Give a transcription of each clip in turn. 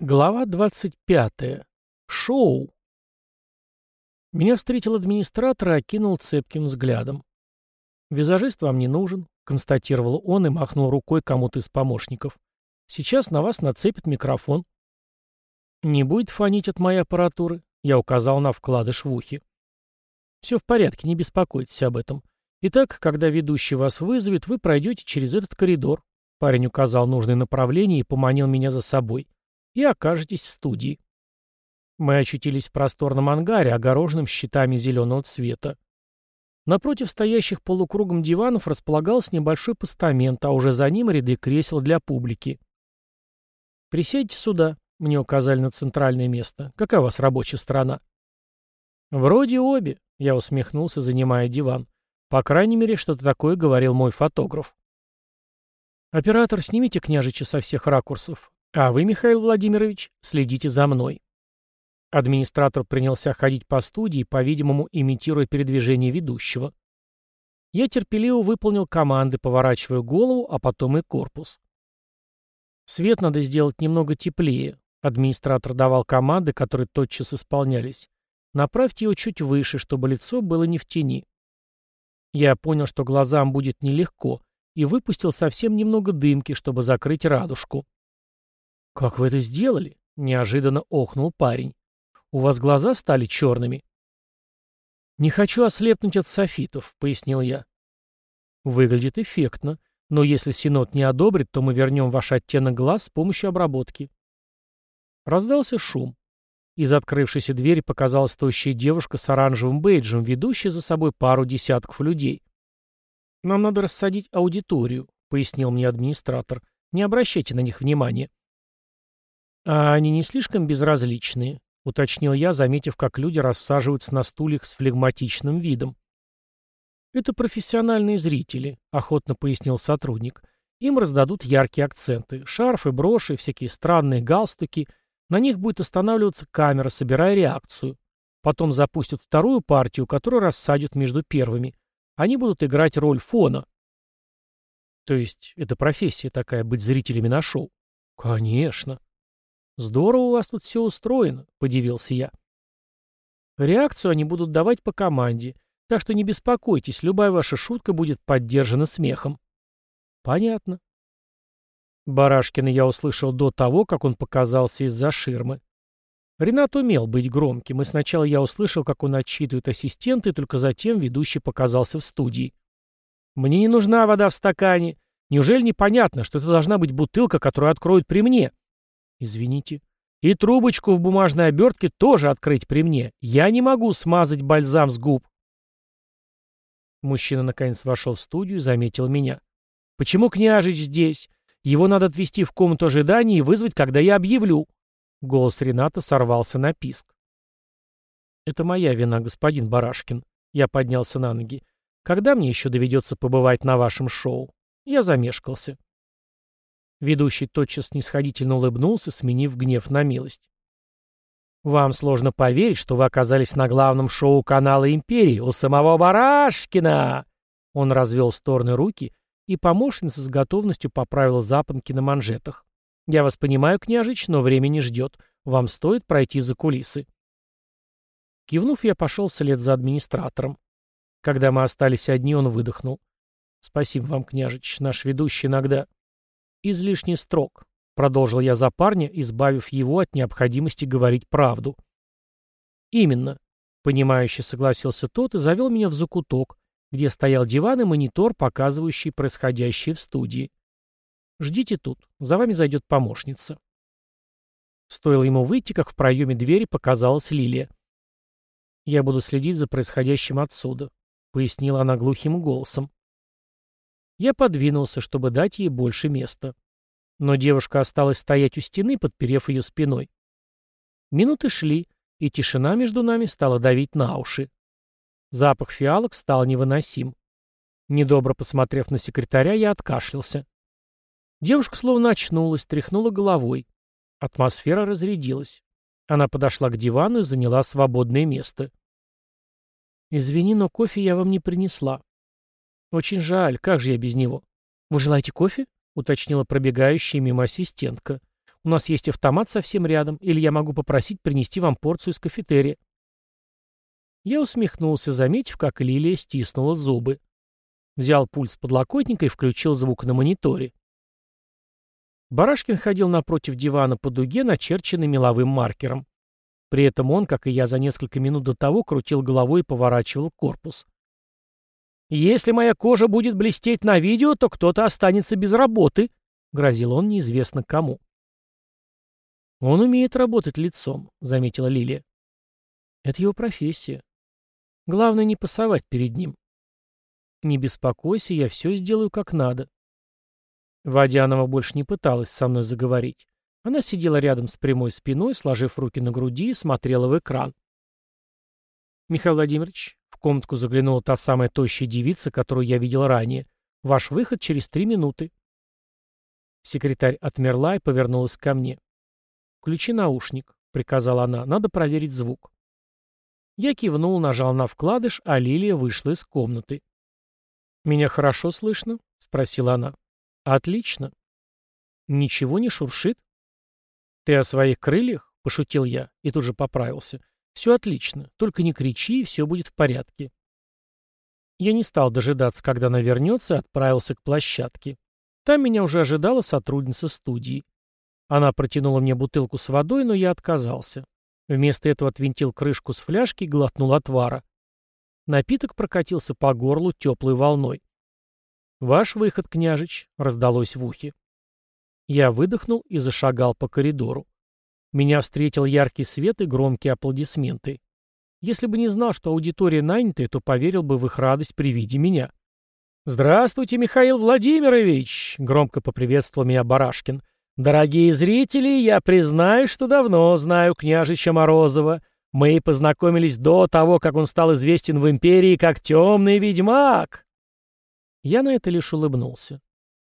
Глава 25. Шоу. Меня встретил администратор и окинул цепким взглядом. «Визажист вам не нужен», — констатировал он и махнул рукой кому-то из помощников. «Сейчас на вас нацепят микрофон». «Не будет фонить от моей аппаратуры», — я указал на вкладыш в ухе. «Все в порядке, не беспокойтесь об этом. Итак, когда ведущий вас вызовет, вы пройдете через этот коридор». Парень указал нужное направление и поманил меня за собой и окажетесь в студии. Мы очутились в просторном ангаре, огороженном щитами зеленого цвета. Напротив стоящих полукругом диванов располагался небольшой постамент, а уже за ним ряды кресел для публики. «Присядьте сюда», — мне указали на центральное место. «Какая у вас рабочая сторона?» «Вроде обе», — я усмехнулся, занимая диван. «По крайней мере, что-то такое говорил мой фотограф». «Оператор, снимите княжича со всех ракурсов. А вы, Михаил Владимирович, следите за мной. Администратор принялся ходить по студии, по-видимому, имитируя передвижение ведущего. Я терпеливо выполнил команды, поворачивая голову, а потом и корпус. Свет надо сделать немного теплее. Администратор давал команды, которые тотчас исполнялись. Направьте его чуть выше, чтобы лицо было не в тени. Я понял, что глазам будет нелегко, и выпустил совсем немного дымки, чтобы закрыть радужку. «Как вы это сделали?» — неожиданно охнул парень. «У вас глаза стали черными?» «Не хочу ослепнуть от софитов», — пояснил я. «Выглядит эффектно, но если Синод не одобрит, то мы вернем ваш оттенок глаз с помощью обработки». Раздался шум. Из открывшейся двери показалась тощая девушка с оранжевым бейджем, ведущая за собой пару десятков людей. «Нам надо рассадить аудиторию», — пояснил мне администратор. «Не обращайте на них внимания». «А они не слишком безразличные?» — уточнил я, заметив, как люди рассаживаются на стульях с флегматичным видом. «Это профессиональные зрители», — охотно пояснил сотрудник. «Им раздадут яркие акценты. Шарфы, броши, всякие странные галстуки. На них будет останавливаться камера, собирая реакцию. Потом запустят вторую партию, которую рассадят между первыми. Они будут играть роль фона». «То есть это профессия такая, быть зрителями на шоу?» «Конечно». «Здорово у вас тут все устроено», — подивился я. Реакцию они будут давать по команде, так что не беспокойтесь, любая ваша шутка будет поддержана смехом. Понятно. Барашкина я услышал до того, как он показался из-за ширмы. Ренат умел быть громким, и сначала я услышал, как он отчитывает ассистента, и только затем ведущий показался в студии. «Мне не нужна вода в стакане. Неужели непонятно, что это должна быть бутылка, которую откроют при мне?» Извините. И трубочку в бумажной обертке тоже открыть при мне. Я не могу смазать бальзам с губ. Мужчина наконец вошел в студию и заметил меня. «Почему княжич здесь? Его надо отвезти в комнату ожидания и вызвать, когда я объявлю». Голос Рената сорвался на писк. «Это моя вина, господин Барашкин». Я поднялся на ноги. «Когда мне еще доведется побывать на вашем шоу?» Я замешкался. Ведущий тотчас снисходительно улыбнулся, сменив гнев на милость. «Вам сложно поверить, что вы оказались на главном шоу канала «Империи» у самого Барашкина!» Он развел стороны руки, и помощница с готовностью поправила запонки на манжетах. «Я вас понимаю, княжич, но время не ждет. Вам стоит пройти за кулисы». Кивнув, я пошел вслед за администратором. Когда мы остались одни, он выдохнул. «Спасибо вам, княжич. Наш ведущий иногда...» излишне строг», — продолжил я за парня, избавив его от необходимости говорить правду. «Именно», — понимающе согласился тот и завел меня в закуток, где стоял диван и монитор, показывающий происходящее в студии. «Ждите тут, за вами зайдет помощница». Стоило ему выйти, как в проеме двери показалась Лилия. «Я буду следить за происходящим отсюда», — пояснила она глухим голосом. Я подвинулся, чтобы дать ей больше места. Но девушка осталась стоять у стены, подперев ее спиной. Минуты шли, и тишина между нами стала давить на уши. Запах фиалок стал невыносим. Недобро посмотрев на секретаря, я откашлялся. Девушка словно очнулась, тряхнула головой. Атмосфера разрядилась. Она подошла к дивану и заняла свободное место. «Извини, но кофе я вам не принесла. «Очень жаль, как же я без него?» «Вы желаете кофе?» — уточнила пробегающая мимо ассистентка. У нас есть автомат совсем рядом, или я могу попросить принести вам порцию из кафетерия». Я усмехнулся, заметив, как Лилия стиснула зубы. Взял пульс подлокотника и включил звук на мониторе. Барашкин ходил напротив дивана по дуге, начерченной меловым маркером. При этом он, как и я за несколько минут до того, крутил головой и поворачивал корпус. «Если моя кожа будет блестеть на видео, то кто-то останется без работы», — грозил он неизвестно кому. «Он умеет работать лицом», — заметила Лилия. «Это его профессия. Главное не пасовать перед ним. Не беспокойся, я все сделаю как надо. Водянова больше не пыталась со мной заговорить. Она сидела рядом с прямой спиной, сложив руки на груди и смотрела в экран. «Михаил Владимирович», — комнатку заглянула та самая тощая девица, которую я видел ранее, — «ваш выход через три минуты». Секретарь отмерла и повернулась ко мне. «Включи наушник», — приказала она, — «надо проверить звук». Я кивнул, нажал на вкладыш, а Лилия вышла из комнаты. «Меня хорошо слышно?» — спросила она. «Отлично». «Ничего не шуршит?» «Ты о своих крыльях?» — пошутил я и тут же поправился. «Все отлично, только не кричи, и все будет в порядке». Я не стал дожидаться, когда она вернется, и отправился к площадке. Там меня уже ожидала сотрудница студии. Она протянула мне бутылку с водой, но я отказался. Вместо этого отвинтил крышку с фляжки и глотнул отвара. Напиток прокатился по горлу теплой волной. «Ваш выход, княжич», — раздалось в ухе. Я выдохнул и зашагал по коридору. Меня встретил яркий свет и громкие аплодисменты. Если бы не знал, что аудитория нанятая, то поверил бы в их радость при виде меня. «Здравствуйте, Михаил Владимирович!» — громко поприветствовал меня Барашкин. «Дорогие зрители, я признаю, что давно знаю княжича Морозова. Мы познакомились до того, как он стал известен в империи как темный ведьмак». Я на это лишь улыбнулся.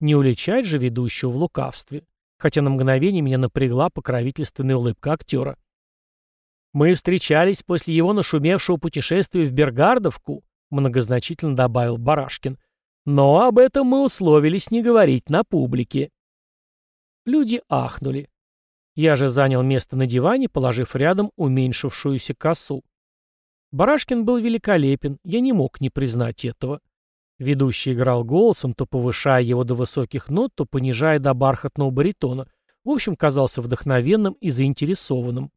Не уличать же ведущего в лукавстве, хотя на мгновение меня напрягла покровительственная улыбка актера. «Мы встречались после его нашумевшего путешествия в Бергардовку», многозначительно добавил Барашкин. «Но об этом мы условились не говорить на публике». Люди ахнули. Я же занял место на диване, положив рядом уменьшившуюся косу. Барашкин был великолепен, я не мог не признать этого. Ведущий играл голосом, то повышая его до высоких нот, то понижая до бархатного баритона. В общем, казался вдохновенным и заинтересованным.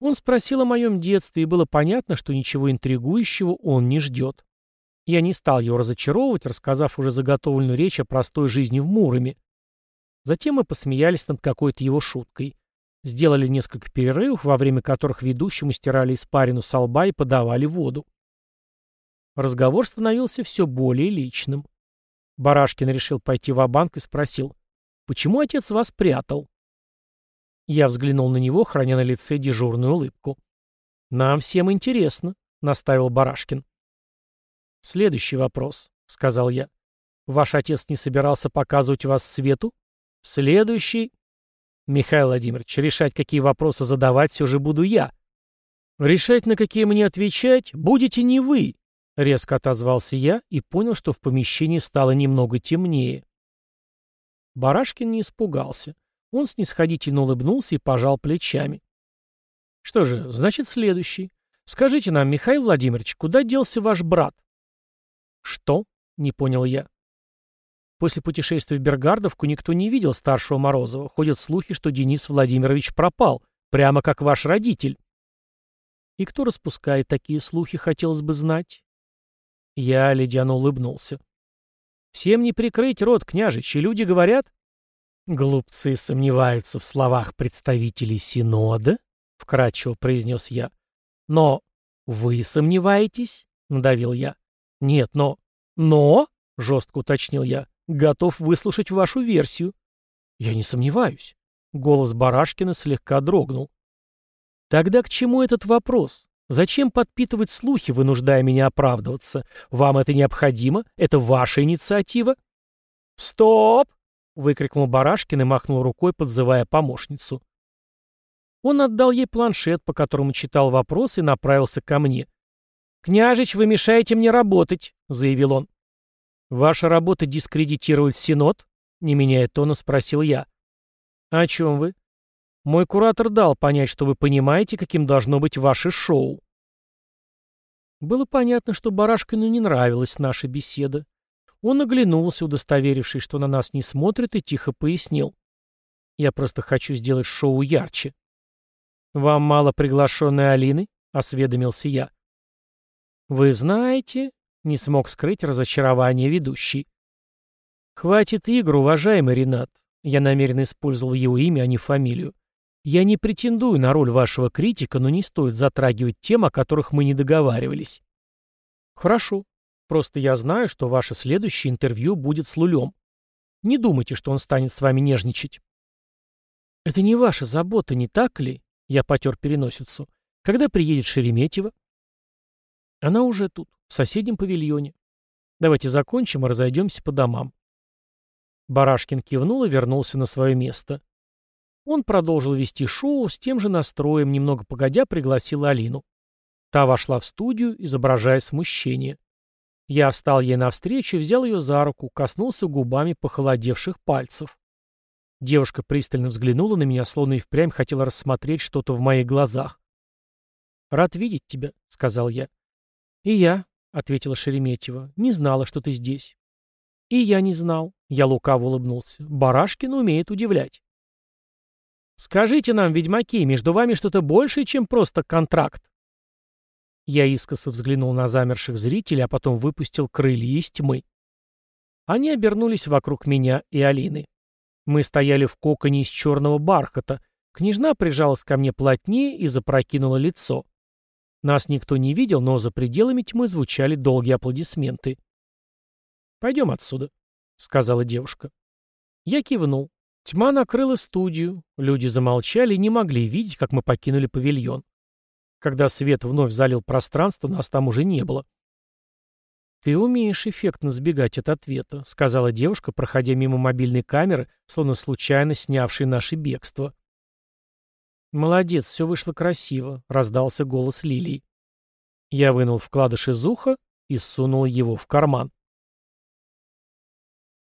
Он спросил о моем детстве, и было понятно, что ничего интригующего он не ждет. Я не стал его разочаровывать, рассказав уже заготовленную речь о простой жизни в Муроме. Затем мы посмеялись над какой-то его шуткой. Сделали несколько перерывов, во время которых ведущему стирали испарину со лба и подавали воду. Разговор становился все более личным. Барашкин решил пойти в банк и спросил, «Почему отец вас прятал?» Я взглянул на него, храня на лице дежурную улыбку. «Нам всем интересно», — наставил Барашкин. «Следующий вопрос», — сказал я. «Ваш отец не собирался показывать вас свету?» Следующий. Михаил Владимирович, решать, какие вопросы задавать, все же буду я. Решать, на какие мне отвечать, будете не вы, резко отозвался я и понял, что в помещении стало немного темнее. Барашкин не испугался. Он снисходительно улыбнулся и пожал плечами. Что же, значит, следующий. Скажите нам, Михаил Владимирович, куда делся ваш брат? Что? Не понял я. После путешествия в Бергардовку никто не видел старшего Морозова. Ходят слухи, что Денис Владимирович пропал, прямо как ваш родитель. И кто распускает такие слухи, хотелось бы знать. Я ледяно улыбнулся. Всем не прикрыть рот, княжич, и люди говорят... Глупцы сомневаются в словах представителей Синода, — вкратчиво произнес я. Но вы сомневаетесь? — надавил я. Нет, но... Но, — жестко уточнил я, Готов выслушать вашу версию. Я не сомневаюсь. Голос Барашкина слегка дрогнул. Тогда к чему этот вопрос? Зачем подпитывать слухи, вынуждая меня оправдываться? Вам это необходимо? Это ваша инициатива? Стоп! выкрикнул Барашкин и махнул рукой, подзывая помощницу. Он отдал ей планшет, по которому читал вопрос, и направился ко мне. «Княжич, вы мешаете мне работать», — заявил он. «Ваша работа дискредитировать Синод?» — не меняя тона, спросил я. О чем вы? Мой куратор дал понять, что вы понимаете, каким должно быть ваше шоу. Было понятно, что Барашкину не нравилась наша беседа. Он оглянулся, удостоверившись, что на нас не смотрит, и тихо пояснил. Я просто хочу сделать шоу ярче. «Вам мало приглашенной Алины?» — осведомился я. «Вы знаете...» — не смог скрыть разочарование ведущий. «Хватит игр, уважаемый Ренат. Я намеренно использовал его имя, а не фамилию. Я не претендую на роль вашего критика, но не стоит затрагивать тем, о которых мы не договаривались». «Хорошо. Просто я знаю, что ваше следующее интервью будет с Лулем. Не думайте, что он станет с вами нежничать». «Это не ваша забота, не так ли?» Я потер переносицу. «Когда приедет Шереметьева?» «Она уже тут, в соседнем павильоне. Давайте закончим и разойдемся по домам». Барашкин кивнул и вернулся на свое место. Он продолжил вести шоу с тем же настроем, немного погодя пригласил Алину. Та вошла в студию, изображая смущение. Я встал ей навстречу, взял ее за руку, коснулся губами похолодевших пальцев. Девушка пристально взглянула на меня, словно и впрямь хотела рассмотреть что-то в моих глазах. «Рад видеть тебя», — сказал я. «И я», — ответила Шереметьева, — «не знала, что ты здесь». «И я не знал», — я лукаво улыбнулся. «Барашкин умеет удивлять». «Скажите нам, ведьмаки, между вами что-то большее, чем просто контракт?» Я искоса взглянул на замерших зрителей, а потом выпустил крылья из тьмы. Они обернулись вокруг меня и Алины. Мы стояли в коконе из черного бархата. Княжна прижалась ко мне плотнее и запрокинула лицо. Нас никто не видел, но за пределами тьмы звучали долгие аплодисменты. «Пойдем отсюда», — сказала девушка. Я кивнул. Тьма накрыла студию. Люди замолчали и не могли видеть, как мы покинули павильон. Когда свет вновь залил пространство, нас там уже не было. «Ты умеешь эффектно сбегать от ответа», — сказала девушка, проходя мимо мобильной камеры, словно случайно снявшей наше бегство. «Молодец, все вышло красиво», — раздался голос Лилии. Я вынул вкладыш из уха и сунул его в карман.